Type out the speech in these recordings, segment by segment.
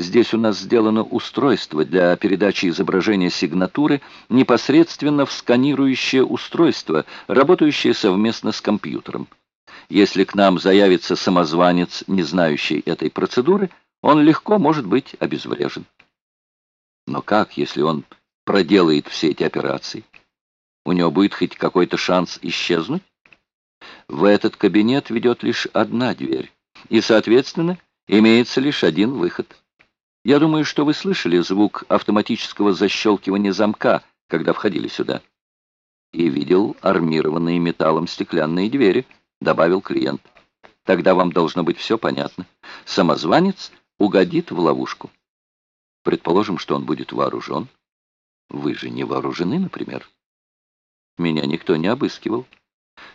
Здесь у нас сделано устройство для передачи изображения сигнатуры непосредственно в сканирующее устройство, работающее совместно с компьютером. Если к нам заявится самозванец, не знающий этой процедуры, он легко может быть обезврежен. Но как, если он проделает все эти операции? У него будет хоть какой-то шанс исчезнуть? В этот кабинет ведет лишь одна дверь, и, соответственно, имеется лишь один выход. Я думаю, что вы слышали звук автоматического защелкивания замка, когда входили сюда. И видел армированные металлом стеклянные двери, добавил клиент. Тогда вам должно быть все понятно. Самозванец угодит в ловушку. Предположим, что он будет вооружен. Вы же не вооружены, например. Меня никто не обыскивал.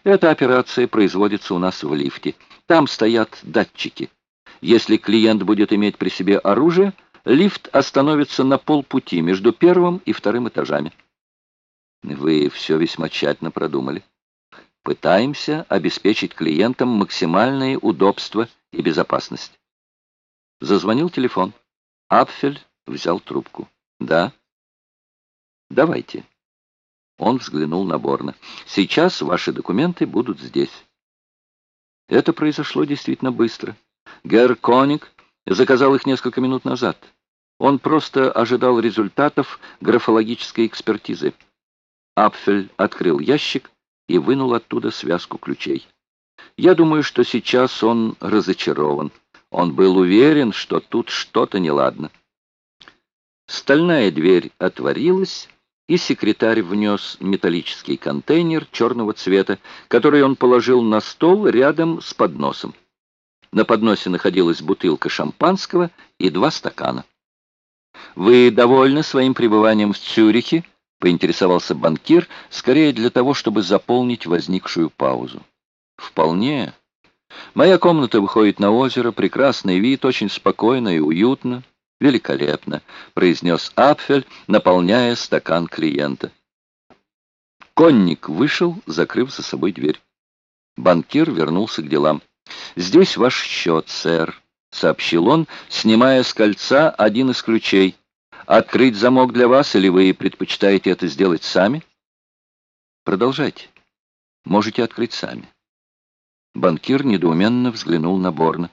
Эта операция производится у нас в лифте. Там стоят датчики. Если клиент будет иметь при себе оружие, лифт остановится на полпути между первым и вторым этажами. Вы все весьма тщательно продумали. Пытаемся обеспечить клиентам максимальные удобства и безопасность. Зазвонил телефон. Апфель взял трубку. Да? Давайте. Он взглянул на Борна. Сейчас ваши документы будут здесь. Это произошло действительно быстро. Герр Коник заказал их несколько минут назад. Он просто ожидал результатов графологической экспертизы. Апфель открыл ящик и вынул оттуда связку ключей. Я думаю, что сейчас он разочарован. Он был уверен, что тут что-то неладно. Стальная дверь отворилась, и секретарь внес металлический контейнер черного цвета, который он положил на стол рядом с подносом. На подносе находилась бутылка шампанского и два стакана. «Вы довольны своим пребыванием в Цюрихе?» — поинтересовался банкир, скорее для того, чтобы заполнить возникшую паузу. «Вполне. Моя комната выходит на озеро, прекрасный вид, очень спокойно и уютно. Великолепно», — произнес Апфель, наполняя стакан клиента. Конник вышел, закрыв за собой дверь. Банкир вернулся к делам. «Здесь ваш счет, сэр», — сообщил он, снимая с кольца один из ключей. «Открыть замок для вас, или вы предпочитаете это сделать сами?» «Продолжайте. Можете открыть сами». Банкир недоуменно взглянул на Борна.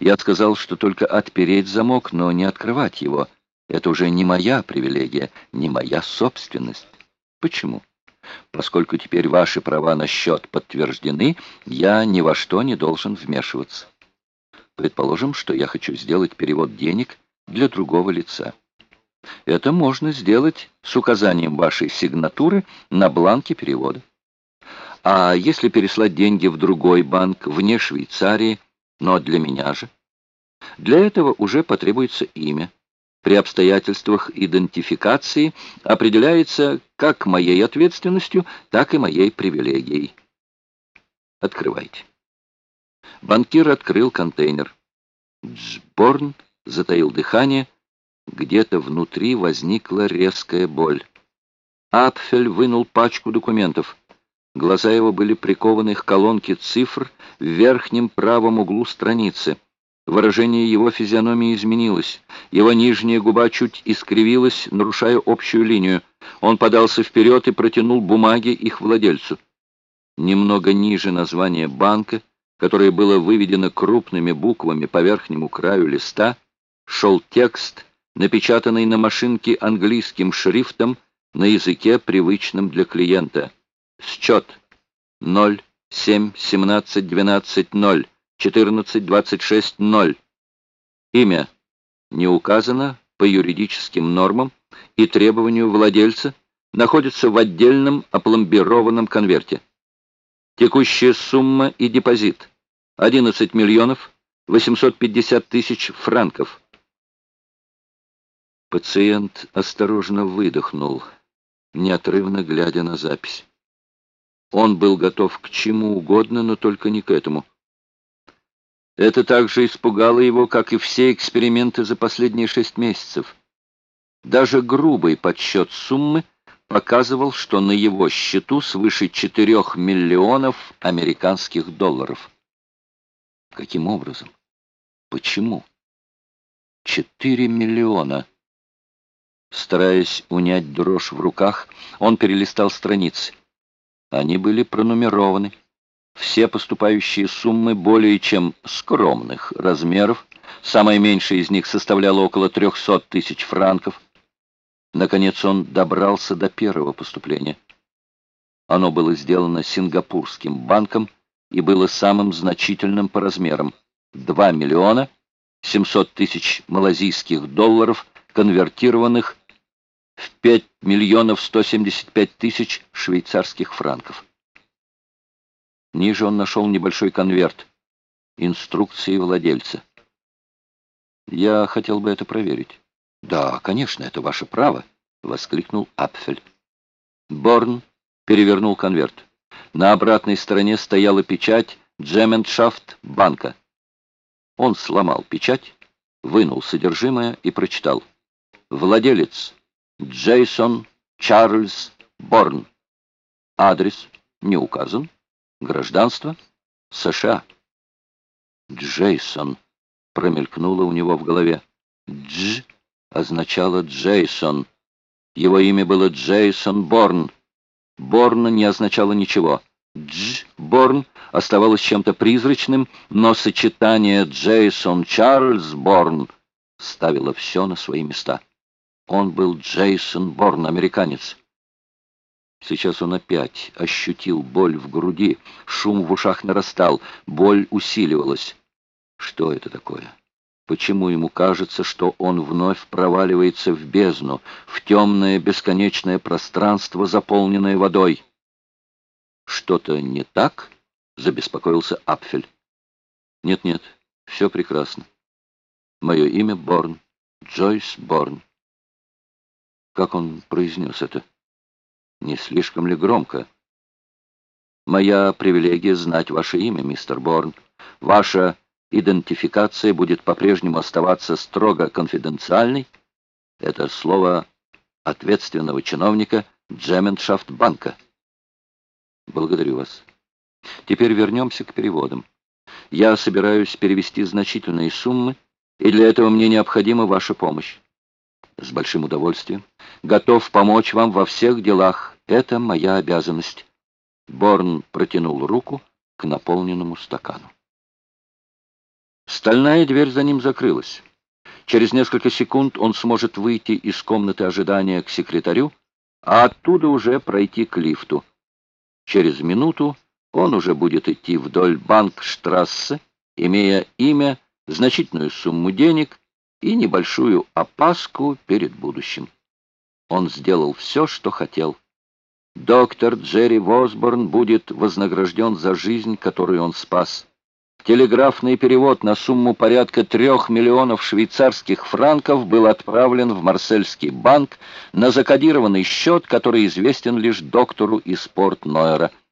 «Я сказал, что только отпереть замок, но не открывать его. Это уже не моя привилегия, не моя собственность. Почему?» Поскольку теперь ваши права на счет подтверждены, я ни во что не должен вмешиваться. Предположим, что я хочу сделать перевод денег для другого лица. Это можно сделать с указанием вашей сигнатуры на бланке перевода. А если переслать деньги в другой банк, вне Швейцарии, но для меня же? Для этого уже потребуется имя при обстоятельствах идентификации определяется как моей ответственностью, так и моей привилегией. Открывайте. Банкир открыл контейнер. Джборн затаил дыхание. Где-то внутри возникла резкая боль. Апфель вынул пачку документов. Глаза его были прикованы к колонке цифр в верхнем правом углу страницы. Выражение его физиономии изменилось. Его нижняя губа чуть искривилась, нарушая общую линию. Он подался вперед и протянул бумаги их владельцу. Немного ниже названия банка, которое было выведено крупными буквами по верхнему краю листа, шел текст, напечатанный на машинке английским шрифтом на языке, привычном для клиента. Счет 0, 7, 17, 12, 0. 14.26.0. Имя не указано по юридическим нормам и требованию владельца, находится в отдельном опломбированном конверте. Текущая сумма и депозит 11 миллионов 850 тысяч франков. Пациент осторожно выдохнул, неотрывно глядя на запись. Он был готов к чему угодно, но только не к этому. Это также испугало его, как и все эксперименты за последние шесть месяцев. Даже грубый подсчет суммы показывал, что на его счету свыше четырех миллионов американских долларов. Каким образом? Почему? Четыре миллиона. Стараясь унять дрожь в руках, он перелистал страницы. Они были пронумерованы. Все поступающие суммы более чем скромных размеров, самая меньшая из них составляла около 300 тысяч франков. Наконец он добрался до первого поступления. Оно было сделано Сингапурским банком и было самым значительным по размерам — 2 миллиона 700 тысяч малазийских долларов, конвертированных в 5 миллионов 175 тысяч швейцарских франков. Ниже он нашел небольшой конверт. Инструкции владельца. «Я хотел бы это проверить». «Да, конечно, это ваше право», — воскликнул Апфель. Борн перевернул конверт. На обратной стороне стояла печать «Джемендшафт банка». Он сломал печать, вынул содержимое и прочитал. «Владелец Джейсон Чарльз Борн. Адрес не указан. Гражданство США. Джейсон промелькнуло у него в голове. Дж означало Джейсон. Его имя было Джейсон Борн. Борн не означало ничего. Дж Борн оставалось чем-то призрачным, но сочетание Джейсон Чарльз Борн ставило все на свои места. Он был Джейсон Борн, американец. Сейчас он опять ощутил боль в груди, шум в ушах нарастал, боль усиливалась. Что это такое? Почему ему кажется, что он вновь проваливается в бездну, в темное бесконечное пространство, заполненное водой? Что-то не так? Забеспокоился Апфель. Нет-нет, все прекрасно. Мое имя Борн, Джойс Борн. Как он произнес это? Не слишком ли громко? Моя привилегия знать ваше имя, мистер Борн. Ваша идентификация будет по-прежнему оставаться строго конфиденциальной. Это слово ответственного чиновника Джемендшафт банка. Благодарю вас. Теперь вернемся к переводам. Я собираюсь перевести значительные суммы, и для этого мне необходима ваша помощь. С большим удовольствием. Готов помочь вам во всех делах. Это моя обязанность. Борн протянул руку к наполненному стакану. Стальная дверь за ним закрылась. Через несколько секунд он сможет выйти из комнаты ожидания к секретарю, а оттуда уже пройти к лифту. Через минуту он уже будет идти вдоль Банкштрассе, имея имя, значительную сумму денег и небольшую опаску перед будущим. Он сделал все, что хотел. Доктор Джерри Восборн будет вознагражден за жизнь, которую он спас. Телеграфный перевод на сумму порядка трех миллионов швейцарских франков был отправлен в Марсельский банк на закодированный счет, который известен лишь доктору из Порт-Нойера –